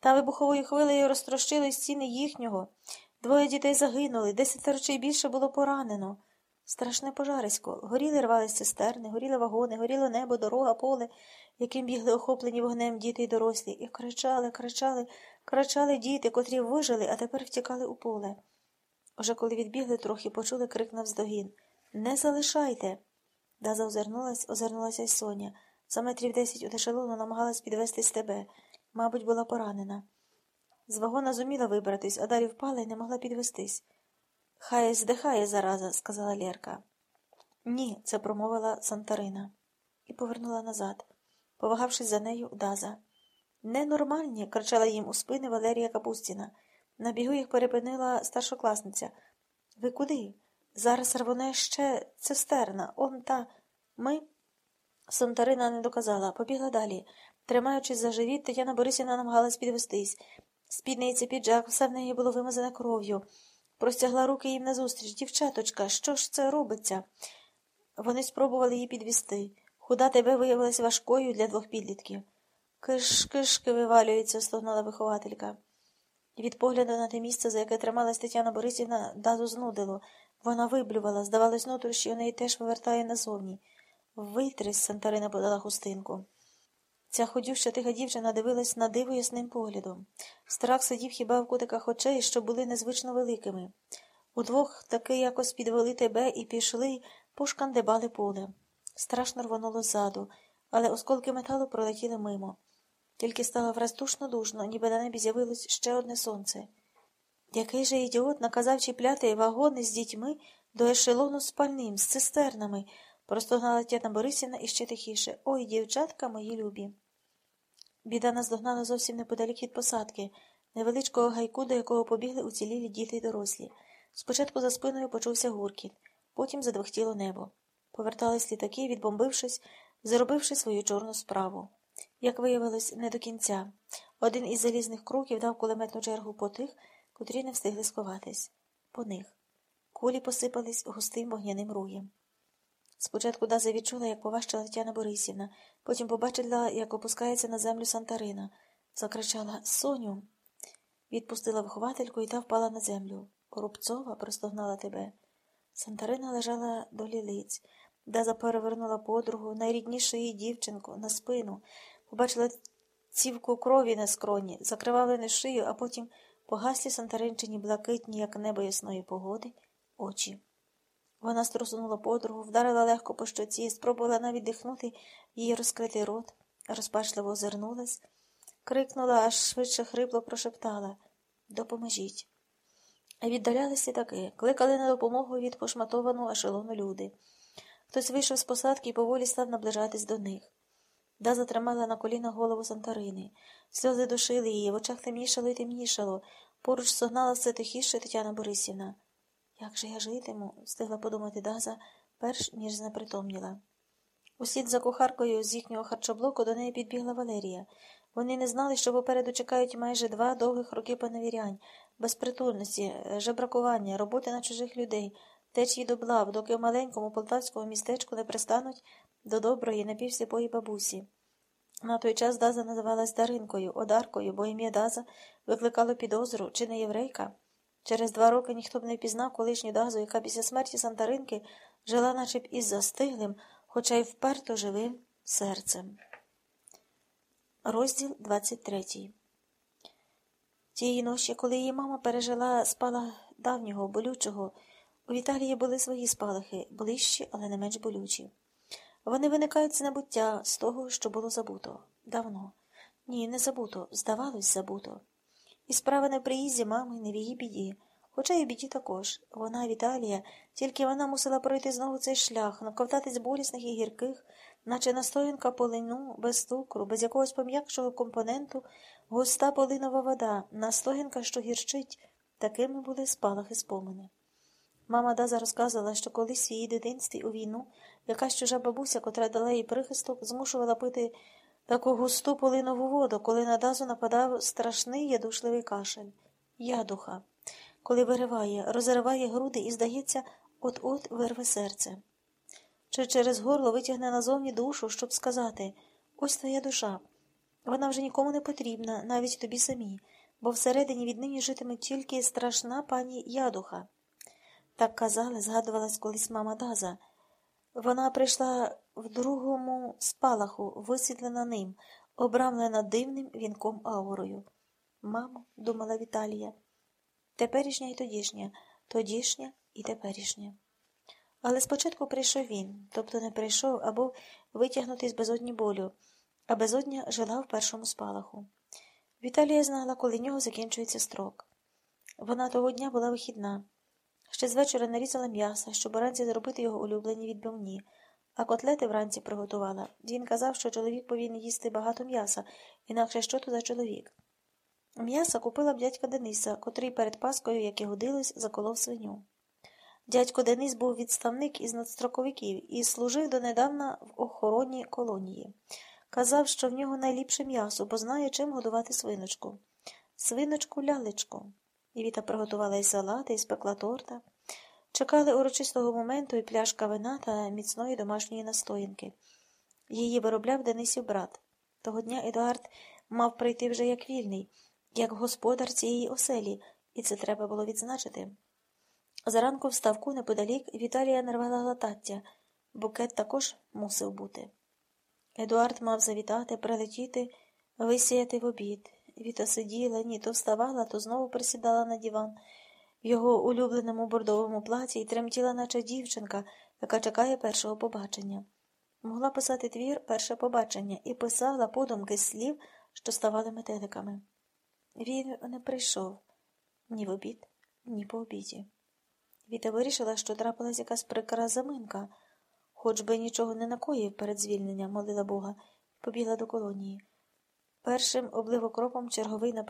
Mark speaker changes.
Speaker 1: Та вибуховою хвилею розтрощили стіни їхнього. Двоє дітей загинули, десятеро чи більше було поранено. Страшне пожарисько. Горіли рвались цистерни, горіли вагони, горіло небо, дорога, поле, яким бігли охоплені вогнем діти й дорослі, і кричали, кричали, кричали діти, котрі вижили, а тепер втікали у поле. Уже коли відбігли трохи, почули крик навздогін Не залишайте. Даза озирнулась, озирнулася й Соня. За метрів десять у ешелону намагалась підвести з тебе. Мабуть, була поранена. З вагона зуміла вибратись, а далі впала і не могла підвестись. Хай здихає зараза, сказала Лєрка. Ні, це промовила Сантарина і повернула назад, повагавшись за нею, Даза. Ненормальні, кричала їм у спини Валерія Капустіна. На бігу їх перепинила старшокласниця. Ви куди? Зараз рвоне ще цистерна, он та. Ми. Сантарина не доказала, побігла далі. Тримаючись за живіт, Тетяна Борисівна намагалась підвестись. Спідниця, піджак, все в неї було вимазане кров'ю. Простягла руки їм назустріч. Дівчаточка, що ж це робиться? Вони спробували її підвести. Худа тебе виявилась важкою для двох підлітків. Киш, кишки вивалюється, стогнала вихователька. Від погляду на те місце, за яке трималась Тетяна Борисівна, дазу знудило. Вона виблювала, здавалось, нутрощі у неї теж вивертає назовні. Витрись, Сантарина подала хустинку. Ця ходюща тиха дівчина дивилась на диво ясним поглядом. Страх сидів хіба в кутиках очей, що були незвично великими. Удвох таки якось підвели тебе і пішли, пошкандибали поле. Страшно рвонуло ззаду, але осколки металу пролетіли мимо. Тільки стало враз душно душно, ніби на небі з'явилось ще одне сонце. Який же ідіот наказав чіпляти вагони з дітьми до ешелону з пальним, з цистернами, простогнала Тетяна Борисівна іще тихіше. Ой, дівчатка мої любі. Біда наздогнала зовсім неподалік від посадки, невеличкого гайку, до якого побігли уцілілі діти й дорослі. Спочатку за спиною почувся гуркіт, потім задвихтіло небо. Повертались літаки, відбомбившись, заробивши свою чорну справу. Як виявилось, не до кінця. Один із залізних кроків дав кулеметну чергу по тих, котрі не встигли сховатись. По них. Кулі посипались густим вогняним руєм. Спочатку Даза відчула, як поважчала Тетяна Борисівна, потім побачила, як опускається на землю Сантарина. Закричала Соню. Відпустила виховательку і та впала на землю. Рубцова простогнала тебе. Сантарина лежала до лілиць. Даза перевернула подругу, найріднішу її дівчинку, на спину, побачила цівку крові на скроні, закривавлену шию, а потім погаслі Сантаринчині блакитні, як небо ясної погоди, очі. Вона струсунула подругу, вдарила легко по щоці, спробувала навіть дихнути її розкритий рот, розпачливо озирнулась, крикнула, аж швидше хрипло прошептала Допоможіть. Віддалялися таки, кликали на допомогу від пошматованого ешелону люди. Хтось вийшов з посадки і поволі став наближатись до них. Да затримала на коліна голову Сантарини. Сльози душили її, в очах темнішало і темнішало. Поруч согнала все тихіше Тетяна Борисівна. Як же я житиму? встигла подумати Даза, перш ніж знепритомніла. Услід за кухаркою з їхнього харчоблоку до неї підбігла Валерія. Вони не знали, що попереду чекають майже два довгих роки поневірянь, безпритульності, жебракування, роботи на чужих людей, течії до блав, доки в маленькому полтавському містечку не пристануть до доброї, напівсліпої бабусі. На той час Даза називалась Даринкою, Одаркою, бо ім'я Даза викликало підозру, чи не єврейка. Через два роки ніхто б не впізнав колишню Дазу, яка після смерті Сантаринки жила наче б із застиглим, хоча й вперто живим серцем. Розділ 23 Тієї ночі, коли її мама пережила спалах давнього, болючого, у Віталії були свої спалахи, ближчі, але не менш болючі. Вони виникають з небуття, з того, що було забуто. Давно. Ні, не забуто, здавалось, забуто. І справа не в приїзді мами, не в її біді. Хоча й у біді також. Вона, Віталія, тільки вона мусила пройти знову цей шлях, наковтатись болісних і гірких, наче настоянка полину, без цукру, без якогось пом'якшого компоненту, густа полинова вода, настоянка, що гірчить, такими були спалахи спомини. Мама Даза розказувала, що колись в її дитинстві у війну якась чужа бабуся, котра дала їй прихисток, змушувала пити таку густу полинову воду, коли на Дазу нападав страшний ядушливий кашель. Ядуха. Коли вириває, розриває груди і, здається, от-от вирве серце. Чи через горло витягне назовні душу, щоб сказати ось твоя душа. Вона вже нікому не потрібна, навіть тобі самій, бо всередині віднині житиме тільки страшна пані Ядуха. Так казали, згадувалась колись мама Даза. Вона прийшла в другому спалаху, висвітлена ним, обрамлена дивним вінком аурою. Мамо, думала Віталія, теперішня і тодішня, тодішня і теперішня. Але спочатку прийшов він, тобто не прийшов, а був витягнутий з безодні болю, а безодня жила в першому спалаху. Віталія знала, коли нього закінчується строк. Вона того дня була вихідна. Ще з вечора нарізала м'яса, щоб уранці зробити його улюблені відбивні, а котлети вранці приготувала. Він казав, що чоловік повинен їсти багато м'яса, інакше що то за чоловік. М'яса купила б дядька Дениса, котрий перед Паскою, як і годилось, заколов свиню. Дядько Денис був відставник із надстроковиків і служив донедавна в охоронній колонії. Казав, що в нього найліпше м'ясо, бо знає, чим годувати свиночку. Свиночку лялечку. І Віта приготувала і салати, і спекла торта. Чекали урочистого моменту і пляшка вина та міцної домашньої настоянки. Її виробляв Денисів брат. Того дня Едуард мав прийти вже як вільний, як господар цієї оселі, і це треба було відзначити. Заранку в ставку неподалік Віталія нарвала латаття. Букет також мусив бути. Едуард мав завітати, прилетіти, висіяти в обід. Віта сиділа, ні, то вставала, то знову присідала на диван в його улюбленому бордовому платі і тремтіла, наче дівчинка, яка чекає першого побачення. Могла писати твір перше побачення і писала подумки слів, що ставали метеликами. Він не прийшов ні в обід, ні по обіді. Віта вирішила, що трапилась якась прикра заминка, хоч би нічого не накоїв перед звільненням, молила Бога, побігла до колонії. Першим обливокропом черговий на